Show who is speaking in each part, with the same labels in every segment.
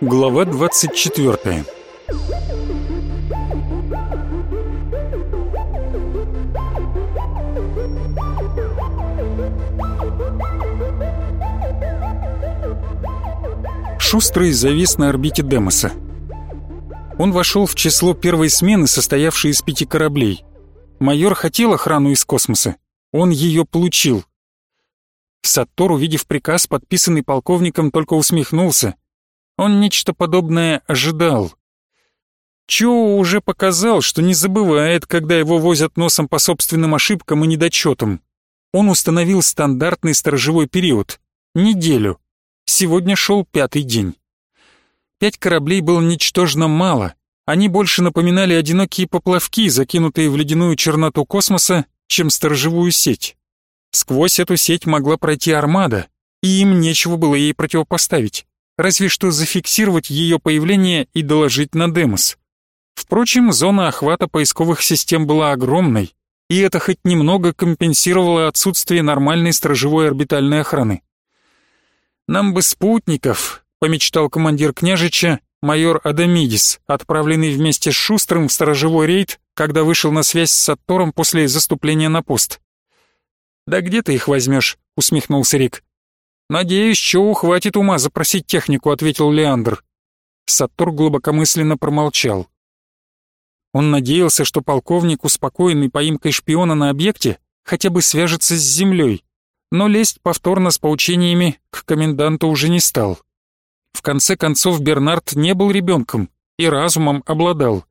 Speaker 1: Глава 24 Шустрый завис на орбите Демоса. Он вошел в число первой смены, состоявшей из пяти кораблей. Майор хотел охрану из космоса. Он ее получил. Саттор, увидев приказ, подписанный полковником, только усмехнулся. Он нечто подобное ожидал. Чоу уже показал, что не забывает, когда его возят носом по собственным ошибкам и недочетам. Он установил стандартный сторожевой период — неделю. Сегодня шел пятый день. Пять кораблей было ничтожно мало. Они больше напоминали одинокие поплавки, закинутые в ледяную черноту космоса, чем сторожевую сеть. Сквозь эту сеть могла пройти армада, и им нечего было ей противопоставить, разве что зафиксировать ее появление и доложить на Демос. Впрочем, зона охвата поисковых систем была огромной, и это хоть немного компенсировало отсутствие нормальной сторожевой орбитальной охраны. «Нам бы спутников», — помечтал командир княжича, майор Адамидис, отправленный вместе с Шустрым в сторожевой рейд, когда вышел на связь с Саттором после заступления на пост. «Да где ты их возьмешь?» — усмехнулся Рик. «Надеюсь, чего хватит ума запросить технику», — ответил Леандр. Саттор глубокомысленно промолчал. Он надеялся, что полковник, успокоенный поимкой шпиона на объекте, хотя бы свяжется с землей, но лезть повторно с поучениями к коменданту уже не стал. В конце концов, Бернард не был ребенком и разумом обладал.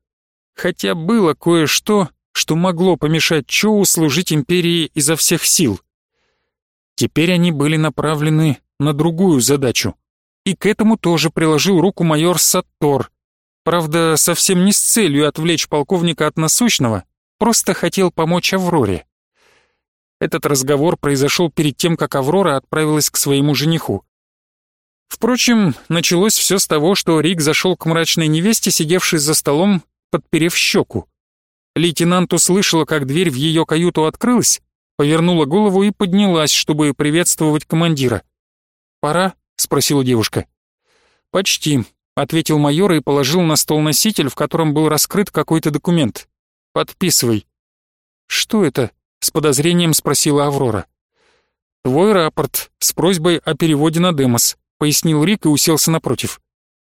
Speaker 1: Хотя было кое-что, что могло помешать Чоу служить империи изо всех сил. Теперь они были направлены на другую задачу. И к этому тоже приложил руку майор Саттор. Правда, совсем не с целью отвлечь полковника от насущного, просто хотел помочь Авроре. Этот разговор произошел перед тем, как Аврора отправилась к своему жениху. Впрочем, началось все с того, что Рик зашел к мрачной невесте, сидевшей за столом, подперев щеку. Лейтенант услышала, как дверь в ее каюту открылась, повернула голову и поднялась, чтобы приветствовать командира. «Пора?» — спросила девушка. «Почти», — ответил майор и положил на стол носитель, в котором был раскрыт какой-то документ. «Подписывай». «Что это?» с подозрением спросила Аврора. «Твой рапорт с просьбой о переводе на Демос», пояснил Рик и уселся напротив.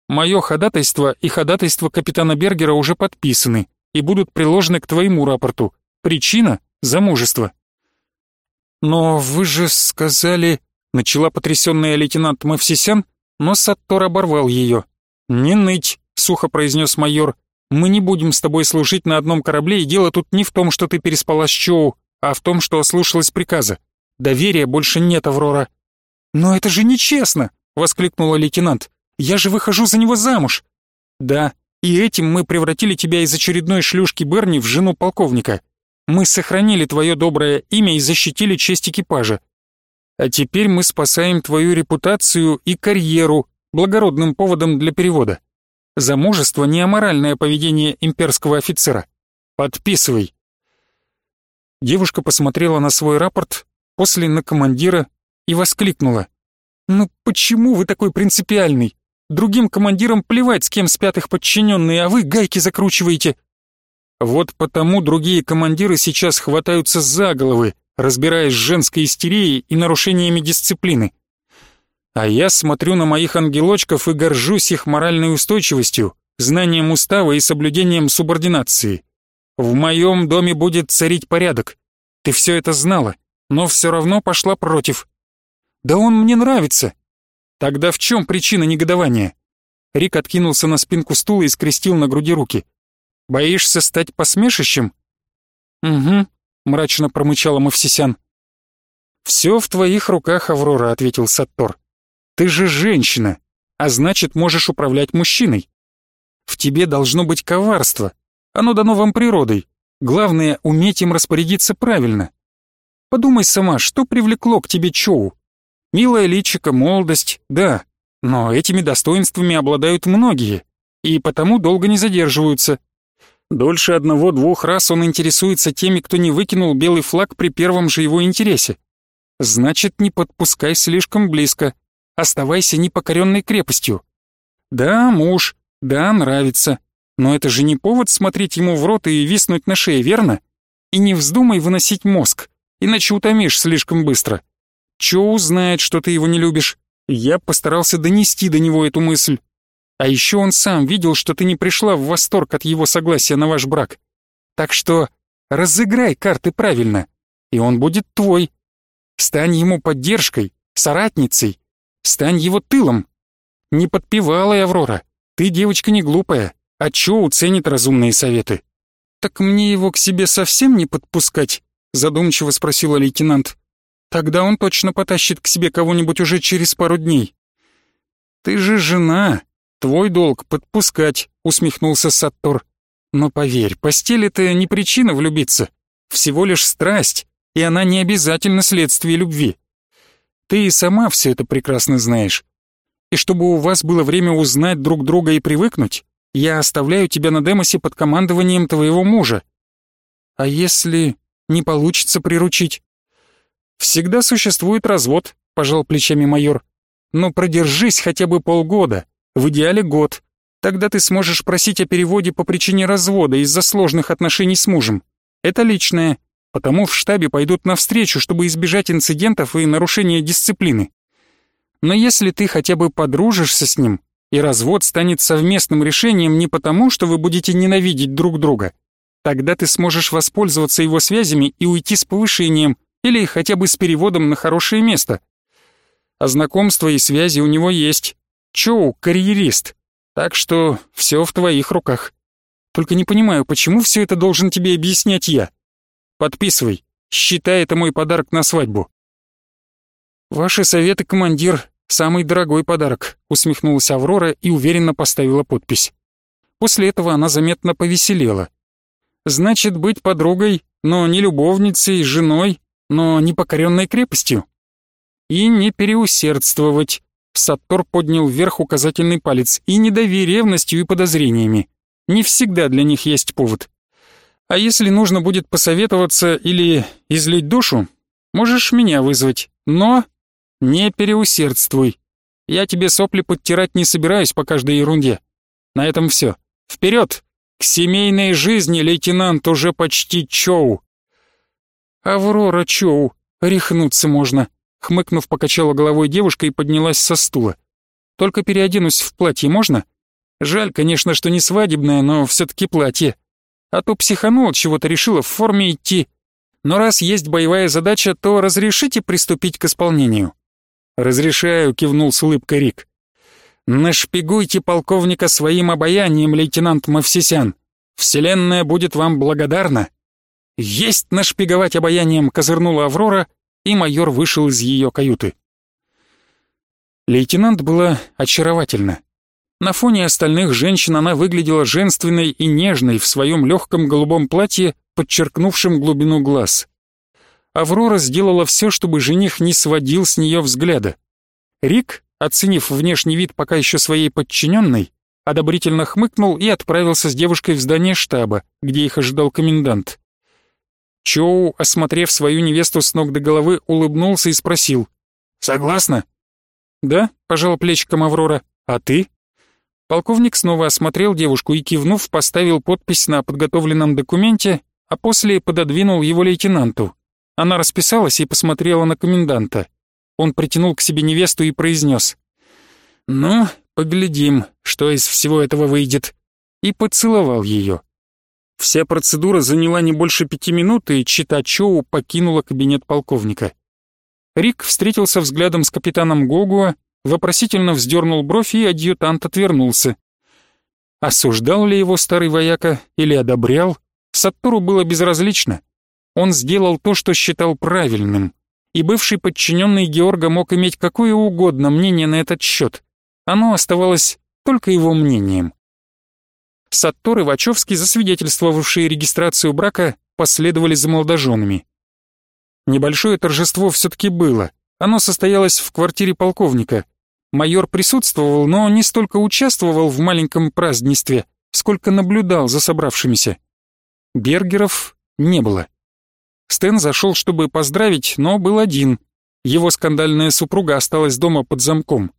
Speaker 1: «Мое ходатайство и ходатайство капитана Бергера уже подписаны и будут приложены к твоему рапорту. Причина — замужество». «Но вы же сказали...» — начала потрясенная лейтенант Мавсисян, но Саттор оборвал ее. «Не ныть», — сухо произнес майор. «Мы не будем с тобой служить на одном корабле, и дело тут не в том, что ты переспала с Чоу, а в том, что ослушалась приказа. Доверия больше нет, Аврора. «Но это же нечестно!» — воскликнула лейтенант. «Я же выхожу за него замуж!» «Да, и этим мы превратили тебя из очередной шлюшки Берни в жену полковника. Мы сохранили твое доброе имя и защитили честь экипажа. А теперь мы спасаем твою репутацию и карьеру благородным поводом для перевода. Замужество — не аморальное поведение имперского офицера. Подписывай. Девушка посмотрела на свой рапорт, после на командира и воскликнула. «Ну почему вы такой принципиальный? Другим командирам плевать, с кем спят их подчиненные, а вы гайки закручиваете». Вот потому другие командиры сейчас хватаются за головы, разбираясь с женской истерией и нарушениями дисциплины. А я смотрю на моих ангелочков и горжусь их моральной устойчивостью, знанием устава и соблюдением субординации. В моем доме будет царить порядок. Ты все это знала, но все равно пошла против. Да он мне нравится. Тогда в чем причина негодования? Рик откинулся на спинку стула и скрестил на груди руки. Боишься стать посмешищем? Угу, мрачно промычала Мавсисян. «Все в твоих руках, Аврора», — ответил Саттор. «Ты же женщина, а значит, можешь управлять мужчиной. В тебе должно быть коварство, оно дано вам природой. Главное — уметь им распорядиться правильно. Подумай сама, что привлекло к тебе Чоу? Милая личико, молодость, да, но этими достоинствами обладают многие, и потому долго не задерживаются. Дольше одного-двух раз он интересуется теми, кто не выкинул белый флаг при первом же его интересе. Значит, не подпускай слишком близко. Оставайся непокоренной крепостью. Да, муж, да, нравится. Но это же не повод смотреть ему в рот и виснуть на шее, верно? И не вздумай выносить мозг, иначе утомишь слишком быстро. Чоу знает, что ты его не любишь. Я постарался донести до него эту мысль. А еще он сам видел, что ты не пришла в восторг от его согласия на ваш брак. Так что разыграй карты правильно, и он будет твой. Стань ему поддержкой, соратницей, стань его тылом. Не подпевалая, Аврора, ты девочка не глупая, а Чоу ценит разумные советы. Так мне его к себе совсем не подпускать? Задумчиво спросила лейтенант. Тогда он точно потащит к себе кого-нибудь уже через пару дней. Ты же жена, Твой долг подпускать, усмехнулся Саттор. Но поверь, постель это не причина влюбиться. Всего лишь страсть, и она не обязательно следствие любви. Ты и сама все это прекрасно знаешь. И чтобы у вас было время узнать друг друга и привыкнуть, я оставляю тебя на Демосе под командованием твоего мужа. А если не получится приручить? Всегда существует развод, пожал плечами майор. Но продержись хотя бы полгода, в идеале год. Тогда ты сможешь просить о переводе по причине развода из-за сложных отношений с мужем. Это личное, потому в штабе пойдут навстречу, чтобы избежать инцидентов и нарушения дисциплины. Но если ты хотя бы подружишься с ним, и развод станет совместным решением не потому, что вы будете ненавидеть друг друга, тогда ты сможешь воспользоваться его связями и уйти с повышением или хотя бы с переводом на хорошее место. А знакомства и связи у него есть, Чоу — карьерист, так что все в твоих руках. Только не понимаю, почему все это должен тебе объяснять я? Подписывай, считай это мой подарок на свадьбу». «Ваши советы, командир, самый дорогой подарок», усмехнулась Аврора и уверенно поставила подпись. После этого она заметно повеселела. «Значит, быть подругой, но не любовницей, женой, но не покоренной крепостью. И не переусердствовать, Саттор поднял вверх указательный палец. «И не дави ревностью и подозрениями. Не всегда для них есть повод. А если нужно будет посоветоваться или излить душу, можешь меня вызвать. Но не переусердствуй. Я тебе сопли подтирать не собираюсь по каждой ерунде. На этом все. Вперед! К семейной жизни, лейтенант, уже почти Чоу. Аврора Чоу, рехнуться можно хмыкнув, покачала головой девушка и поднялась со стула. «Только переоденусь в платье можно? Жаль, конечно, что не свадебное, но все-таки платье. А то психанул, чего-то решила в форме идти. Но раз есть боевая задача, то разрешите приступить к исполнению?» «Разрешаю», — кивнул с улыбкой Рик. «Нашпигуйте полковника своим обаянием, лейтенант Мавсисян. Вселенная будет вам благодарна». «Есть нашпиговать обаянием», — козырнула Аврора и майор вышел из ее каюты. Лейтенант была очаровательна. На фоне остальных женщин она выглядела женственной и нежной в своем легком голубом платье, подчеркнувшем глубину глаз. Аврора сделала все, чтобы жених не сводил с нее взгляда. Рик, оценив внешний вид пока еще своей подчиненной, одобрительно хмыкнул и отправился с девушкой в здание штаба, где их ожидал комендант. Чоу, осмотрев свою невесту с ног до головы, улыбнулся и спросил. «Согласна?» «Да», — пожал плечиком Аврора. «А ты?» Полковник снова осмотрел девушку и, кивнув, поставил подпись на подготовленном документе, а после пододвинул его лейтенанту. Она расписалась и посмотрела на коменданта. Он притянул к себе невесту и произнес. «Ну, поглядим, что из всего этого выйдет», и поцеловал ее. Вся процедура заняла не больше пяти минут, и Чита Чоу покинула кабинет полковника. Рик встретился взглядом с капитаном Гогуа, вопросительно вздернул бровь, и адъютант отвернулся. Осуждал ли его старый вояка или одобрял, Саттору было безразлично. Он сделал то, что считал правильным, и бывший подчиненный Георга мог иметь какое угодно мнение на этот счет. Оно оставалось только его мнением. Саттор и Вачовский, засвидетельствовавшие регистрацию брака, последовали за молодоженами. Небольшое торжество все-таки было. Оно состоялось в квартире полковника. Майор присутствовал, но не столько участвовал в маленьком празднестве, сколько наблюдал за собравшимися. Бергеров не было. Стэн зашел, чтобы поздравить, но был один. Его скандальная супруга осталась дома под замком.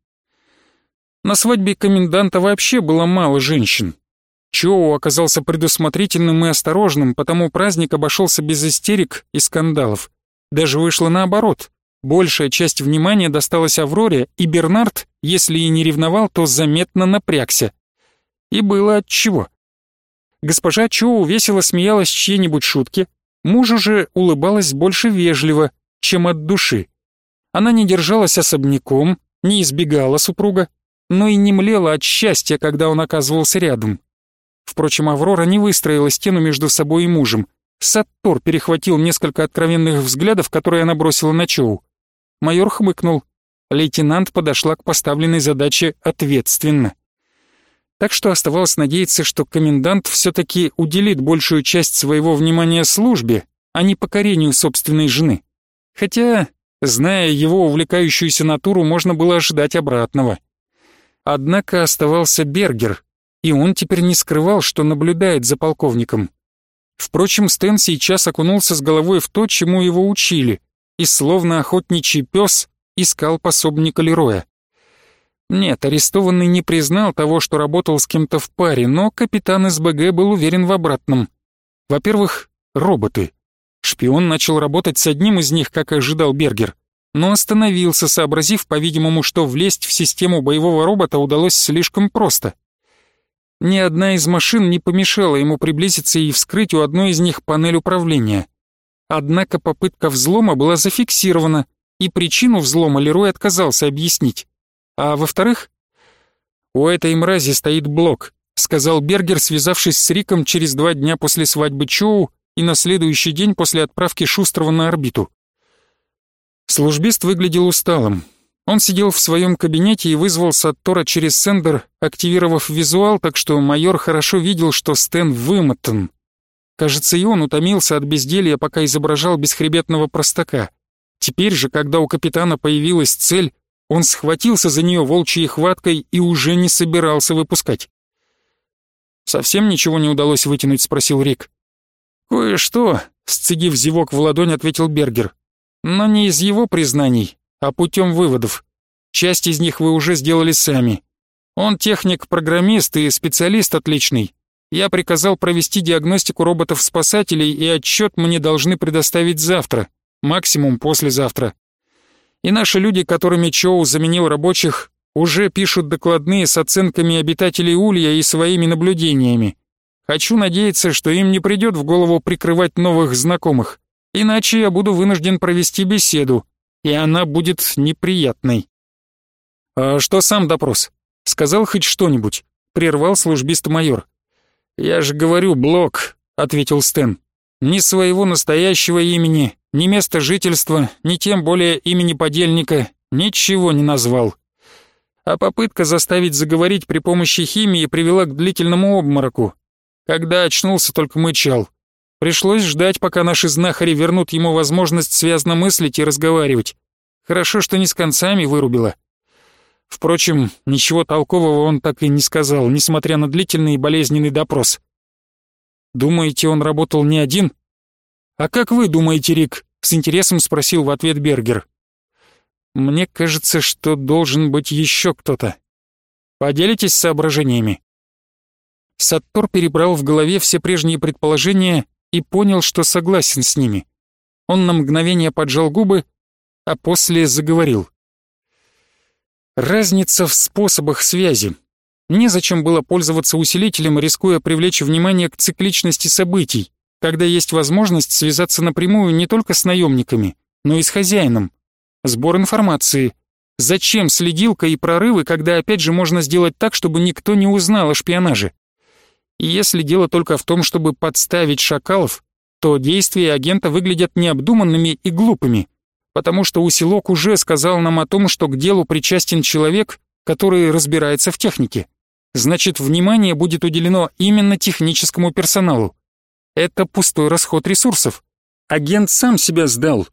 Speaker 1: На свадьбе коменданта вообще было мало женщин. Чоу оказался предусмотрительным и осторожным, потому праздник обошелся без истерик и скандалов. Даже вышло наоборот. Большая часть внимания досталась Авроре, и Бернард, если и не ревновал, то заметно напрягся. И было отчего. Госпожа Чоу весело смеялась чьей-нибудь шутке, мужу же улыбалась больше вежливо, чем от души. Она не держалась особняком, не избегала супруга, но и не млела от счастья, когда он оказывался рядом. Впрочем, Аврора не выстроила стену между собой и мужем. Саттор перехватил несколько откровенных взглядов, которые она бросила на Чоу. Майор хмыкнул. Лейтенант подошла к поставленной задаче ответственно. Так что оставалось надеяться, что комендант все-таки уделит большую часть своего внимания службе, а не покорению собственной жены. Хотя, зная его увлекающуюся натуру, можно было ожидать обратного. Однако оставался Бергер, и он теперь не скрывал, что наблюдает за полковником. Впрочем, Стэн сейчас окунулся с головой в то, чему его учили, и словно охотничий пес искал пособника Лероя. Нет, арестованный не признал того, что работал с кем-то в паре, но капитан СБГ был уверен в обратном. Во-первых, роботы. Шпион начал работать с одним из них, как ожидал Бергер, но остановился, сообразив, по-видимому, что влезть в систему боевого робота удалось слишком просто. Ни одна из машин не помешала ему приблизиться и вскрыть у одной из них панель управления. Однако попытка взлома была зафиксирована, и причину взлома Лерой отказался объяснить. А во-вторых, у этой мрази стоит блок, сказал Бергер, связавшись с Риком через два дня после свадьбы Чоу и на следующий день после отправки Шустрова на орбиту. Службист выглядел усталым. Он сидел в своем кабинете и вызвал Саттора через сендер, активировав визуал, так что майор хорошо видел, что Стэн вымотан. Кажется, и он утомился от безделья, пока изображал бесхребетного простака. Теперь же, когда у капитана появилась цель, он схватился за нее волчьей хваткой и уже не собирался выпускать. «Совсем ничего не удалось вытянуть?» — спросил Рик. «Кое-что», — сцедив зевок в ладонь, ответил Бергер. «Но не из его признаний, а путем выводов. Часть из них вы уже сделали сами. Он техник-программист и специалист отличный. Я приказал провести диагностику роботов-спасателей, и отчет мне должны предоставить завтра, максимум послезавтра и наши люди, которыми Чоу заменил рабочих, уже пишут докладные с оценками обитателей Улья и своими наблюдениями. Хочу надеяться, что им не придет в голову прикрывать новых знакомых, иначе я буду вынужден провести беседу, и она будет неприятной. «А что сам допрос? Сказал хоть что-нибудь?» — прервал службист майор. «Я же говорю, Блок», — ответил Стэн. «Ни своего настоящего имени, ни места жительства, ни тем более имени подельника ничего не назвал. А попытка заставить заговорить при помощи химии привела к длительному обмороку. Когда очнулся, только мычал. Пришлось ждать, пока наши знахари вернут ему возможность связно мыслить и разговаривать. Хорошо, что не с концами вырубило. Впрочем, ничего толкового он так и не сказал, несмотря на длительный и болезненный допрос. «Думаете, он работал не один?» «А как вы думаете, Рик?» С интересом спросил в ответ Бергер. «Мне кажется, что должен быть еще кто-то. Поделитесь соображениями?» Саттор перебрал в голове все прежние предположения и понял, что согласен с ними. Он на мгновение поджал губы, а после заговорил. Разница в способах связи. Незачем было пользоваться усилителем, рискуя привлечь внимание к цикличности событий когда есть возможность связаться напрямую не только с наемниками, но и с хозяином. Сбор информации. Зачем следилка и прорывы, когда опять же можно сделать так, чтобы никто не узнал о шпионаже? И если дело только в том, чтобы подставить шакалов, то действия агента выглядят необдуманными и глупыми, потому что Усилок уже сказал нам о том, что к делу причастен человек, который разбирается в технике. Значит, внимание будет уделено именно техническому персоналу. Это пустой расход ресурсов. Агент сам себя сдал.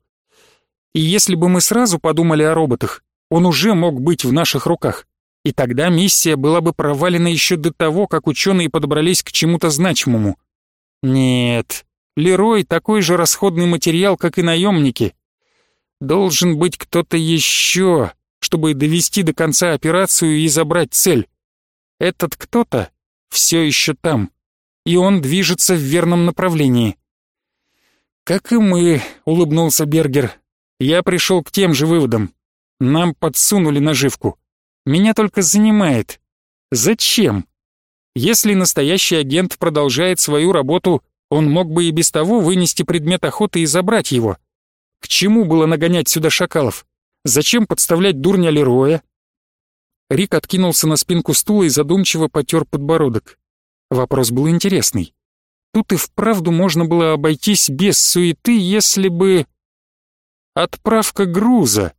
Speaker 1: И если бы мы сразу подумали о роботах, он уже мог быть в наших руках. И тогда миссия была бы провалена еще до того, как ученые подобрались к чему-то значимому. Нет, Лерой такой же расходный материал, как и наемники. Должен быть кто-то еще, чтобы довести до конца операцию и забрать цель. Этот кто-то все еще там, и он движется в верном направлении. «Как и мы», — улыбнулся Бергер. «Я пришел к тем же выводам. Нам подсунули наживку. Меня только занимает. Зачем? Если настоящий агент продолжает свою работу, он мог бы и без того вынести предмет охоты и забрать его. К чему было нагонять сюда шакалов? Зачем подставлять дурня Лероя? Рик откинулся на спинку стула и задумчиво потер подбородок. Вопрос был интересный. Тут и вправду можно было обойтись без суеты, если бы... Отправка груза.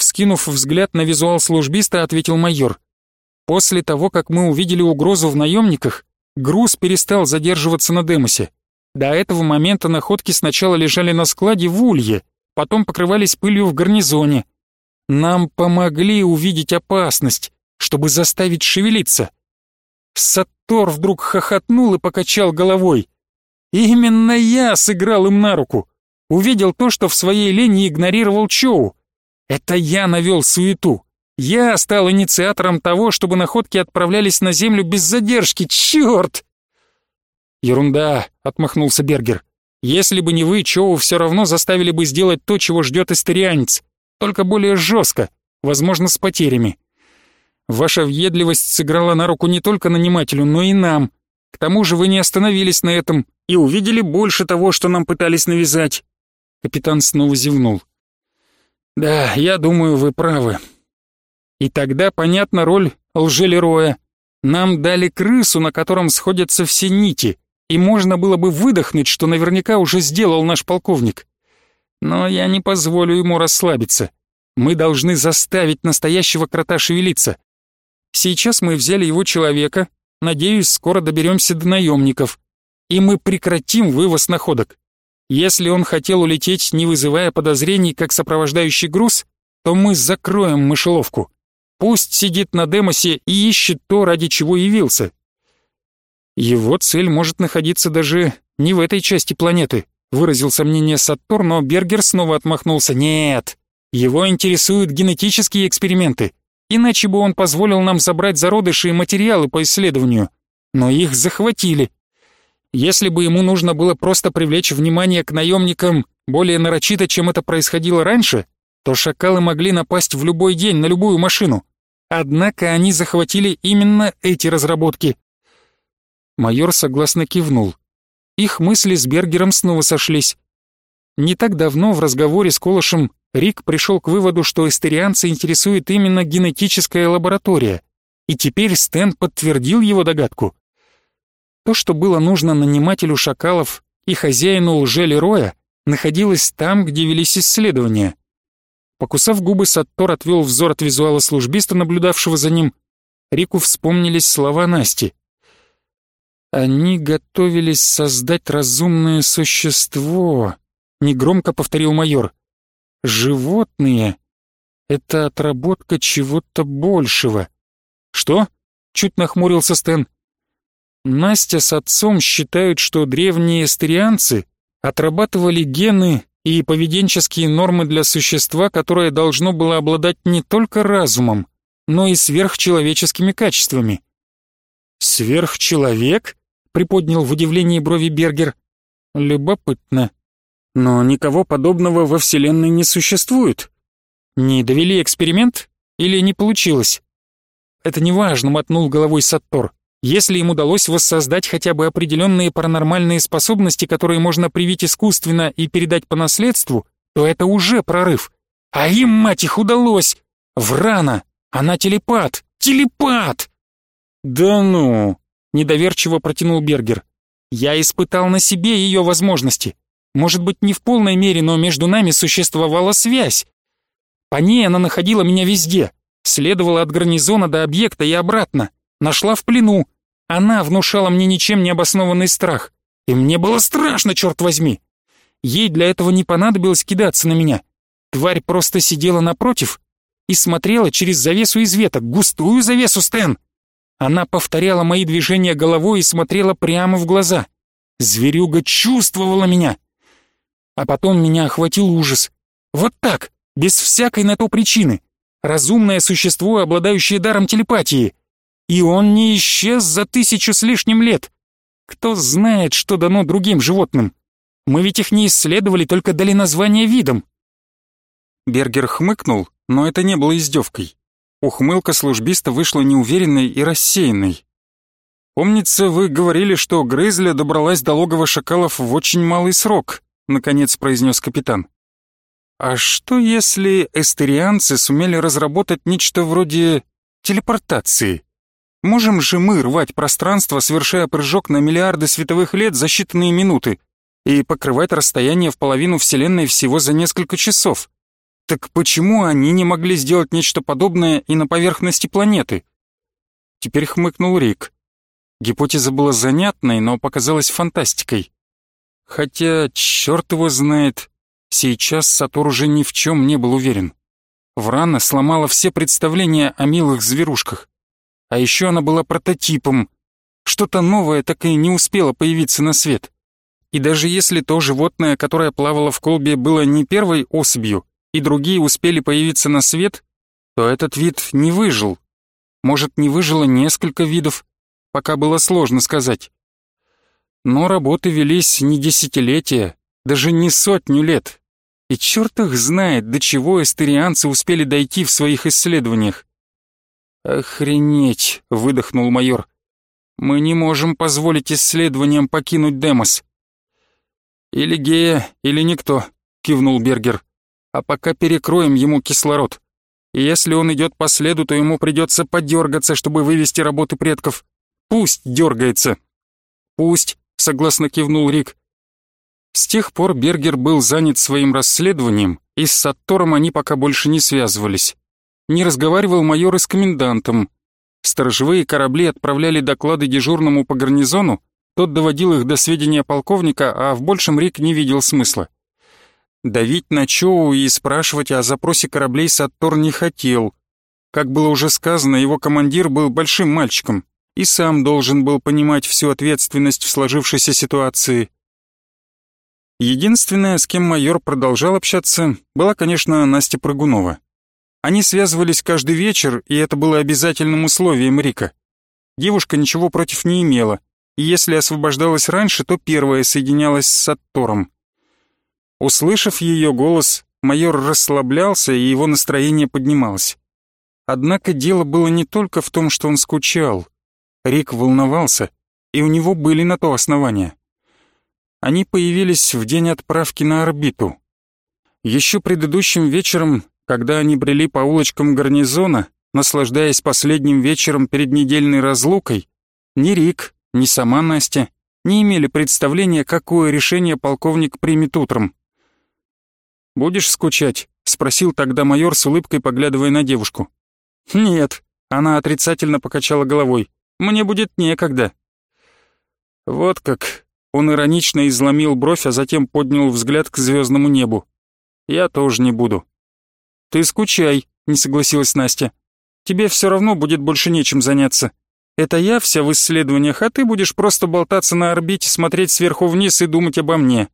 Speaker 1: Вскинув взгляд на визуал службиста, ответил майор. После того, как мы увидели угрозу в наемниках, груз перестал задерживаться на Демосе. До этого момента находки сначала лежали на складе в Улье, потом покрывались пылью в гарнизоне. Нам помогли увидеть опасность, чтобы заставить шевелиться. Саттор вдруг хохотнул и покачал головой. Именно я сыграл им на руку. Увидел то, что в своей лени игнорировал Чоу. Это я навел суету. Я стал инициатором того, чтобы находки отправлялись на Землю без задержки. Черт! Ерунда, отмахнулся Бергер. Если бы не вы, Чоу все равно заставили бы сделать то, чего ждет истерианец. Только более жестко, возможно, с потерями. Ваша въедливость сыграла на руку не только нанимателю, но и нам. К тому же вы не остановились на этом и увидели больше того, что нам пытались навязать. Капитан снова зевнул. Да, я думаю, вы правы. И тогда понятна роль лжелероя. Нам дали крысу, на котором сходятся все нити, и можно было бы выдохнуть, что наверняка уже сделал наш полковник. Но я не позволю ему расслабиться. Мы должны заставить настоящего крота шевелиться. Сейчас мы взяли его человека, надеюсь, скоро доберемся до наемников, и мы прекратим вывоз находок. Если он хотел улететь, не вызывая подозрений, как сопровождающий груз, то мы закроем мышеловку. Пусть сидит на Демосе и ищет то, ради чего явился. Его цель может находиться даже не в этой части планеты, выразил сомнение Саттор, но Бергер снова отмахнулся. Нет, его интересуют генетические эксперименты, иначе бы он позволил нам забрать зародыши и материалы по исследованию. Но их захватили. Если бы ему нужно было просто привлечь внимание к наемникам более нарочито, чем это происходило раньше, то шакалы могли напасть в любой день на любую машину. Однако они захватили именно эти разработки. Майор согласно кивнул. Их мысли с Бергером снова сошлись. Не так давно в разговоре с Колышем Рик пришел к выводу, что эстерианца интересует именно генетическая лаборатория, и теперь Стэн подтвердил его догадку. То, что было нужно нанимателю шакалов и хозяину лже-Лероя, находилось там, где велись исследования. Покусав губы, Саттор отвел взор от визуала службиста, наблюдавшего за ним. Рику вспомнились слова Насти. «Они готовились создать разумное существо», — негромко повторил майор. «Животные — это отработка чего-то большего». «Что?» — чуть нахмурился Стэн. Настя с отцом считают, что древние эстерианцы отрабатывали гены и поведенческие нормы для существа, которое должно было обладать не только разумом, но и сверхчеловеческими качествами. «Сверхчеловек?» — приподнял в удивлении брови Бергер. «Любопытно. Но никого подобного во Вселенной не существует. Не довели эксперимент или не получилось?» «Это неважно», — мотнул головой Саттор. Если им удалось воссоздать хотя бы определенные паранормальные способности, которые можно привить искусственно и передать по наследству, то это уже прорыв. А им, мать их, удалось! Врана! Она телепат! Телепат! Да ну! Недоверчиво протянул Бергер. Я испытал на себе ее возможности. Может быть, не в полной мере, но между нами существовала связь. По ней она находила меня везде, следовала от гарнизона до объекта и обратно. Нашла в плену. Она внушала мне ничем не обоснованный страх. И мне было страшно, черт возьми. Ей для этого не понадобилось кидаться на меня. Тварь просто сидела напротив и смотрела через завесу из веток, густую завесу, Стэн. Она повторяла мои движения головой и смотрела прямо в глаза. Зверюга чувствовала меня. А потом меня охватил ужас. Вот так, без всякой на то причины. Разумное существо, обладающее даром телепатии. И он не исчез за тысячу с лишним лет. Кто знает, что дано другим животным. Мы ведь их не исследовали, только дали название видам. Бергер хмыкнул, но это не было издевкой. Ухмылка службиста вышла неуверенной и рассеянной. «Помнится, вы говорили, что Грейзля добралась до логова шакалов в очень малый срок», — наконец произнес капитан. «А что, если эстерианцы сумели разработать нечто вроде телепортации? Можем же мы рвать пространство, совершая прыжок на миллиарды световых лет за считанные минуты и покрывать расстояние в половину Вселенной всего за несколько часов? Так почему они не могли сделать нечто подобное и на поверхности планеты?» Теперь хмыкнул Рик. Гипотеза была занятной, но показалась фантастикой. Хотя, черт его знает, Сейчас Сатур уже ни в чем не был уверен. Врана сломала все представления о милых зверушках. А еще она была прототипом. Что-то новое так и не успело появиться на свет. И даже если то животное, которое плавало в колбе, было не первой особью, и другие успели появиться на свет, то этот вид не выжил. Может, не выжило несколько видов, пока было сложно сказать. Но работы велись не десятилетия, даже не сотню лет, и черт их знает, до чего эстерианцы успели дойти в своих исследованиях. «Охренеть!» — выдохнул майор. «Мы не можем позволить исследованиям покинуть Демос». «Или Гея, или никто», — кивнул Бергер. «А пока перекроем ему кислород. Если он идет по следу, то ему придется подергаться, чтобы вывести работы предков. Пусть дергается». «Пусть», — согласно кивнул Рик. С тех пор Бергер был занят своим расследованием, и с Саттором они пока больше не связывались. Не разговаривал майор и с комендантом. Сторожевые корабли отправляли доклады дежурному по гарнизону, тот доводил их до сведения полковника, а в большем Рик не видел смысла. Давить на Чоу и спрашивать о запросе кораблей Саттор не хотел. Как было уже сказано, его командир был большим мальчиком и сам должен был понимать всю ответственность в сложившейся ситуации. Единственная, с кем майор продолжал общаться, была, конечно, Настя Прыгунова. Они связывались каждый вечер, и это было обязательным условием Рика. Девушка ничего против не имела, и если освобождалась раньше, то первая соединялась с Саттором. Услышав ее голос, майор расслаблялся, и его настроение поднималось. Однако дело было не только в том, что он скучал. Рик волновался, и у него были на то основания. Они появились в день отправки на орбиту. Еще предыдущим вечером, когда они брели по улочкам гарнизона, наслаждаясь последним вечером перед недельной разлукой, ни Рик, ни сама Настя не имели представления, какое решение полковник примет утром. «Будешь скучать?» — спросил тогда майор с улыбкой, поглядывая на девушку. «Нет», — она отрицательно покачала головой, — «мне будет некогда». «Вот как», он иронично изломил бровь, а затем поднял взгляд к звездному небу. «Я тоже не буду». «Ты скучай», — не согласилась Настя. «Тебе все равно будет больше нечем заняться. Это я вся в исследованиях, а ты будешь просто болтаться на орбите, смотреть сверху вниз и думать обо мне».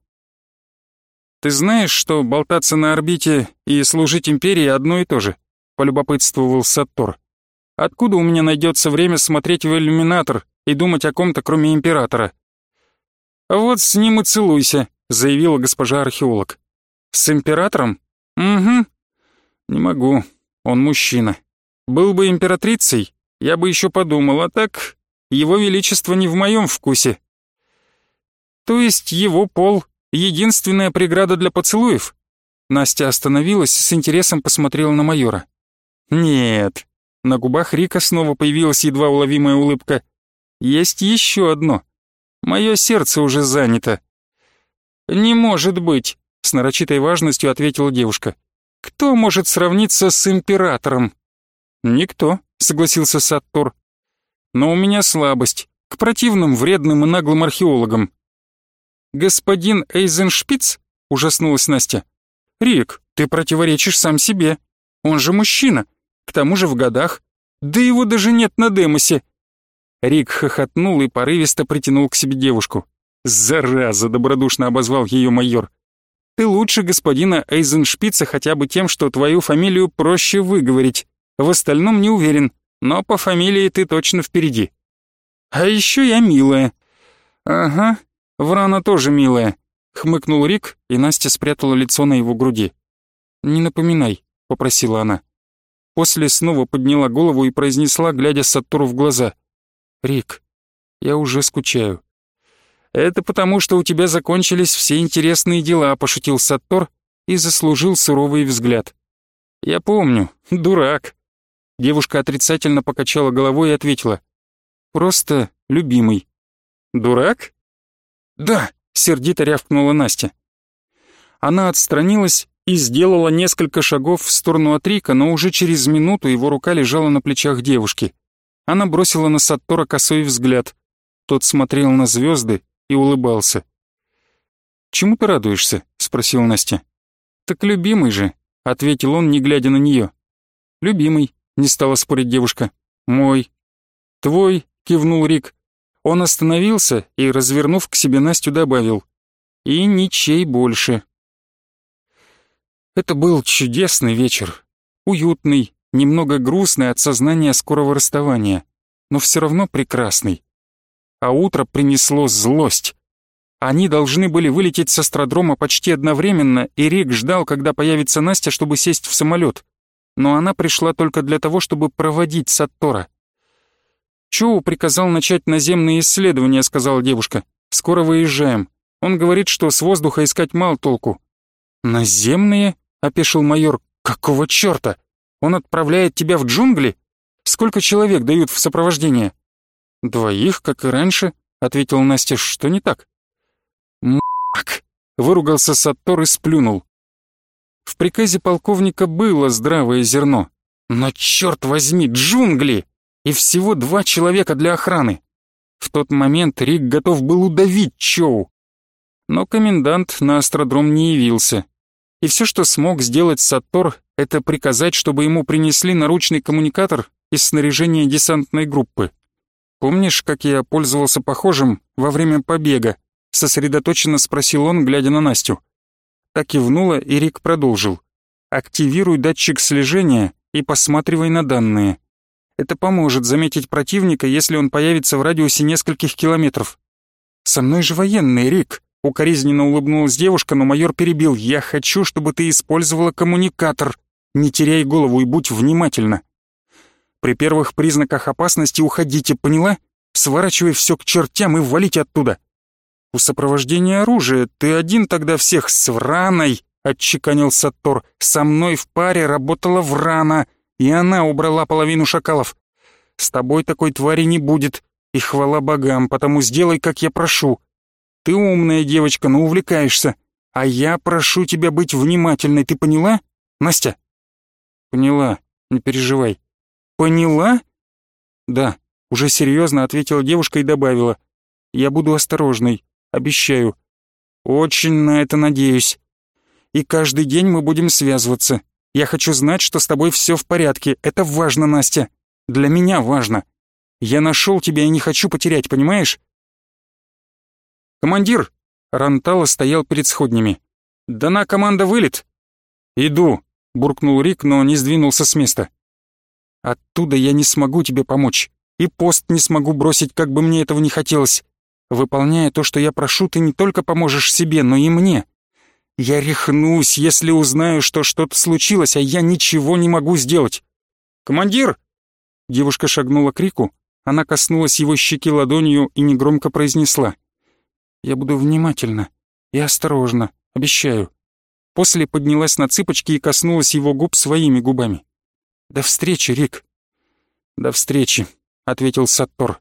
Speaker 1: «Ты знаешь, что болтаться на орбите и служить империи одно и то же?» — полюбопытствовал Саттор. «Откуда у меня найдется время смотреть в иллюминатор и думать о ком-то, кроме императора?» «Вот с ним и целуйся», — заявила госпожа археолог. «С императором? Угу. Не могу, он мужчина. Был бы императрицей, я бы еще подумал, а так его величество не в моем вкусе. То есть его пол — единственная преграда для поцелуев?» Настя остановилась, с интересом посмотрела на майора. «Нет». На губах Рика снова появилась едва уловимая улыбка. «Есть еще одно. Мое сердце уже занято». «Не может быть», — с нарочитой важностью ответила девушка. «Кто может сравниться с императором?» «Никто», — согласился Саттор. «Но у меня слабость к противным, вредным и наглым археологам». «Господин Эйзеншпиц?» — ужаснулась Настя. «Рик, ты противоречишь сам себе. Он же мужчина, к тому же в годах. Да его даже нет на Демосе. Рик хохотнул и порывисто притянул к себе девушку. «Зараза!» — добродушно обозвал ее майор. «Ты лучше господина Эйзеншпица хотя бы тем, что твою фамилию проще выговорить. В остальном не уверен, но по фамилии ты точно впереди. А еще я милая». «Ага, Врана тоже милая», — хмыкнул Рик, и Настя спрятала лицо на его груди. «Не напоминай», — попросила она. После снова подняла голову и произнесла, глядя Сатуру в глаза. «Рик, я уже скучаю». «Это потому, что у тебя закончились все интересные дела», — пошутил Саттор и заслужил суровый взгляд. «Я помню, дурак». Девушка отрицательно покачала головой и ответила. «Просто любимый». «Дурак?» «Да», — сердито рявкнула Настя. Она отстранилась и сделала несколько шагов в сторону от Рика, но уже через минуту его рука лежала на плечах девушки. Она бросила на Саттора косой взгляд. Тот смотрел на звезды и улыбался. «Чему ты радуешься?» — спросил Настя. «Так любимый же», — ответил он, не глядя на нее. «Любимый», — не стала спорить девушка. «Мой». «Твой», — кивнул Рик. Он остановился и, развернув к себе Настю, добавил. «И ничей больше». Это был чудесный вечер. Уютный, немного грустный от сознания скорого расставания, но все равно прекрасный а утро принесло злость. Они должны были вылететь с астrodрома почти одновременно, и Рик ждал, когда появится Настя, чтобы сесть в самолет. Но она пришла только для того, чтобы проводить Саттора. «Чоу приказал начать наземные исследования», — сказала девушка. «Скоро выезжаем. Он говорит, что с воздуха искать мало толку». «Наземные?» — опешил майор. «Какого черта? Он отправляет тебя в джунгли? Сколько человек дают в сопровождение?» «Двоих, как и раньше», — ответил Настя, — «что не так?» «Мак!» — выругался Саттор и сплюнул. В приказе полковника было здравое зерно. Но черт возьми, джунгли! И всего два человека для охраны. В тот момент Рик готов был удавить Чоу. Но комендант на астродром не явился. И все, что смог сделать Саттор, это приказать, чтобы ему принесли наручный коммуникатор из снаряжения десантной группы. «Помнишь, как я пользовался похожим во время побега?» — сосредоточенно спросил он, глядя на Настю. Так кивнула, и Рик продолжил. «Активируй датчик слежения и посматривай на данные. Это поможет заметить противника, если он появится в радиусе нескольких километров». «Со мной же военный, Рик», — укоризненно улыбнулась девушка, но майор перебил. «Я хочу, чтобы ты использовала коммуникатор. Не теряй голову и будь внимательна». При первых признаках опасности уходите, поняла? Сворачивай все к чертям и валите оттуда. У сопровождения оружия ты один тогда всех с Враной, отчеканил Саттор. Со мной в паре работала Врана, и она убрала половину шакалов. С тобой такой твари не будет, и хвала богам, потому сделай, как я прошу. Ты умная девочка, но увлекаешься. А я прошу тебя быть внимательной, ты поняла, Настя? Поняла, не переживай. «Поняла?» «Да», — уже серьезно ответила девушка и добавила. «Я буду осторожной, обещаю. Очень на это надеюсь. И каждый день мы будем связываться. Я хочу знать, что с тобой все в порядке. Это важно, Настя. Для меня важно. Я нашел тебя и не хочу потерять, понимаешь?» «Командир!» — Рантала стоял перед сходнями. «Дана команда вылет!» «Иду!» — буркнул Рик, но не сдвинулся с места. Оттуда я не смогу тебе помочь. И пост не смогу бросить, как бы мне этого не хотелось. Выполняя то, что я прошу, ты не только поможешь себе, но и мне. Я рехнусь, если узнаю, что что-то случилось, а я ничего не могу сделать. «Командир!» Девушка шагнула к Рику, она коснулась его щеки ладонью и негромко произнесла. «Я буду внимательна и осторожна, обещаю». После поднялась на цыпочки и коснулась его губ своими губами. «До встречи, Рик!» «До встречи», — ответил Саттор.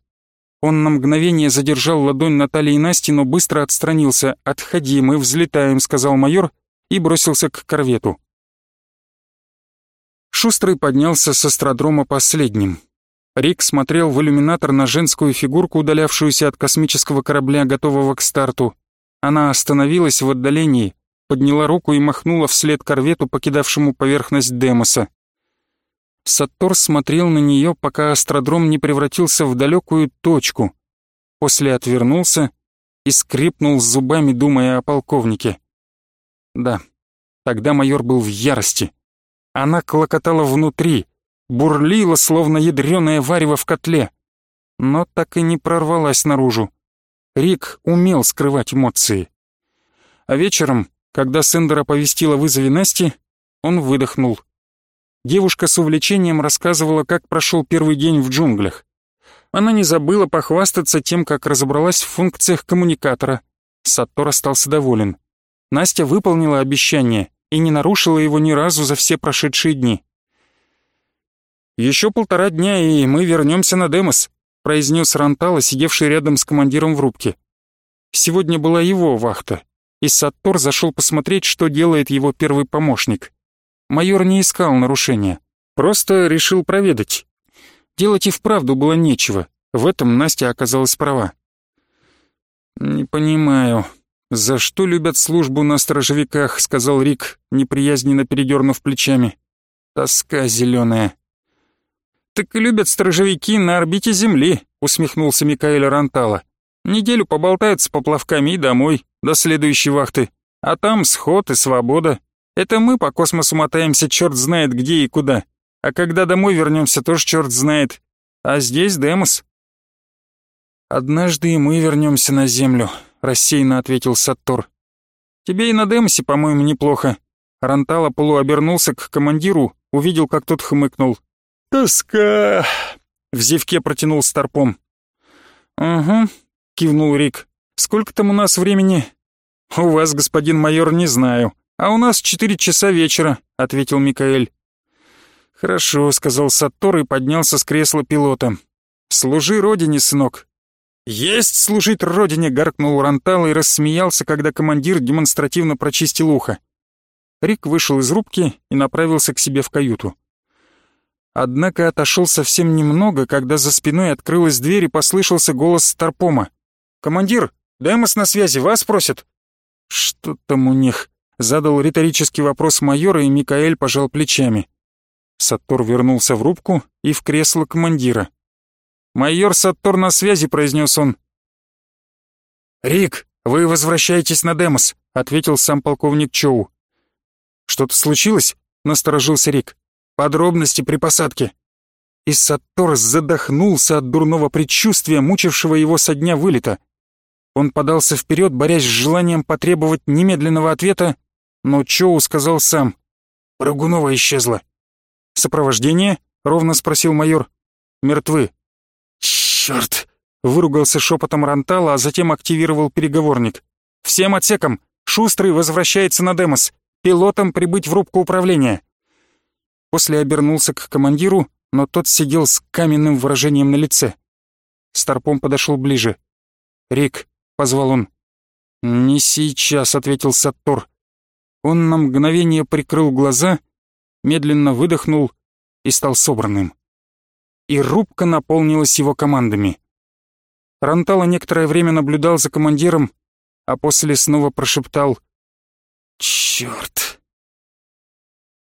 Speaker 1: Он на мгновение задержал ладонь Натальи и Насти, но быстро отстранился. «Отходи, мы взлетаем», — сказал майор и бросился к корвету. Шустрый поднялся с астrodрома последним. Рик смотрел в иллюминатор на женскую фигурку, удалявшуюся от космического корабля, готового к старту. Она остановилась в отдалении, подняла руку и махнула вслед корвету, покидавшему поверхность Демоса. Саттор смотрел на нее, пока астродром не превратился в далекую точку. После отвернулся и скрипнул зубами, думая о полковнике. Да, тогда майор был в ярости. Она клокотала внутри, бурлила, словно ядреное варево в котле, но так и не прорвалась наружу. Рик умел скрывать эмоции. А вечером, когда Сендер оповестила о вызове Насти, он выдохнул. Девушка с увлечением рассказывала, как прошел первый день в джунглях. Она не забыла похвастаться тем, как разобралась в функциях коммуникатора. Саттор остался доволен. Настя выполнила обещание и не нарушила его ни разу за все прошедшие дни. «Еще полтора дня, и мы вернемся на Демос», произнес Рантала, сидевший рядом с командиром в рубке. Сегодня была его вахта, и Саттор зашел посмотреть, что делает его первый помощник. Майор не искал нарушения, просто решил проведать. Делать и вправду было нечего, в этом Настя оказалась права. «Не понимаю, за что любят службу на сторожевиках», — сказал Рик, неприязненно передернув плечами. «Тоска зеленая». «Так и любят сторожевики на орбите Земли», — усмехнулся Микаэль Рантала. «Неделю поболтают с поплавками и домой, до следующей вахты. А там сход и свобода. Это мы по космосу мотаемся черт знает где и куда. А когда домой вернемся, тоже черт знает. А здесь Демос». «Однажды и мы вернемся на Землю», — рассеянно ответил Саттор. «Тебе и на Демосе, по-моему, неплохо». Рантала полуобернулся к командиру, увидел, как тот хмыкнул. «Тоска!» — в зевке протянул Старпом. «Угу», — кивнул Рик. «Сколько там у нас времени?» «У вас, господин майор, не знаю. А у нас четыре часа вечера», — ответил Микаэль. «Хорошо», — сказал Саттор и поднялся с кресла пилота. «Служи родине, сынок». «Есть служить родине!» — гаркнул Рантал и рассмеялся, когда командир демонстративно прочистил ухо. Рик вышел из рубки и направился к себе в каюту. Однако отошел совсем немного, когда за спиной открылась дверь и послышался голос Старпома. «Командир, Демос на связи, вас просят!» «Что там у них?» — задал риторический вопрос майора, и Микаэль пожал плечами. Саттор вернулся в рубку и в кресло командира. «Майор Саттор на связи», — произнес он. «Рик, вы возвращаетесь на Демос», — ответил сам полковник Чоу. «Что-то случилось?» — насторожился Рик. Подробности при посадке. И Саттор задохнулся от дурного предчувствия, мучившего его со дня вылета. Он подался вперед, борясь с желанием потребовать немедленного ответа, но Чоу сказал сам. «Прыгунова исчезла». «Сопровождение?» — ровно спросил майор. «Мертвы». «Чёрт!» — выругался шепотом Рантала, а затем активировал переговорник. «Всем отсекам! Шустрый возвращается на Демос. Пилотам прибыть в рубку управления. После обернулся к командиру, но тот сидел с каменным выражением на лице. Старпом подошел ближе. «Рик», — позвал он. «Не сейчас», — ответил Саттор. Он на мгновение прикрыл глаза, медленно выдохнул и стал собранным. И рубка наполнилась его командами. Рантала некоторое время наблюдал за командиром, а после снова прошептал «Чёрт!»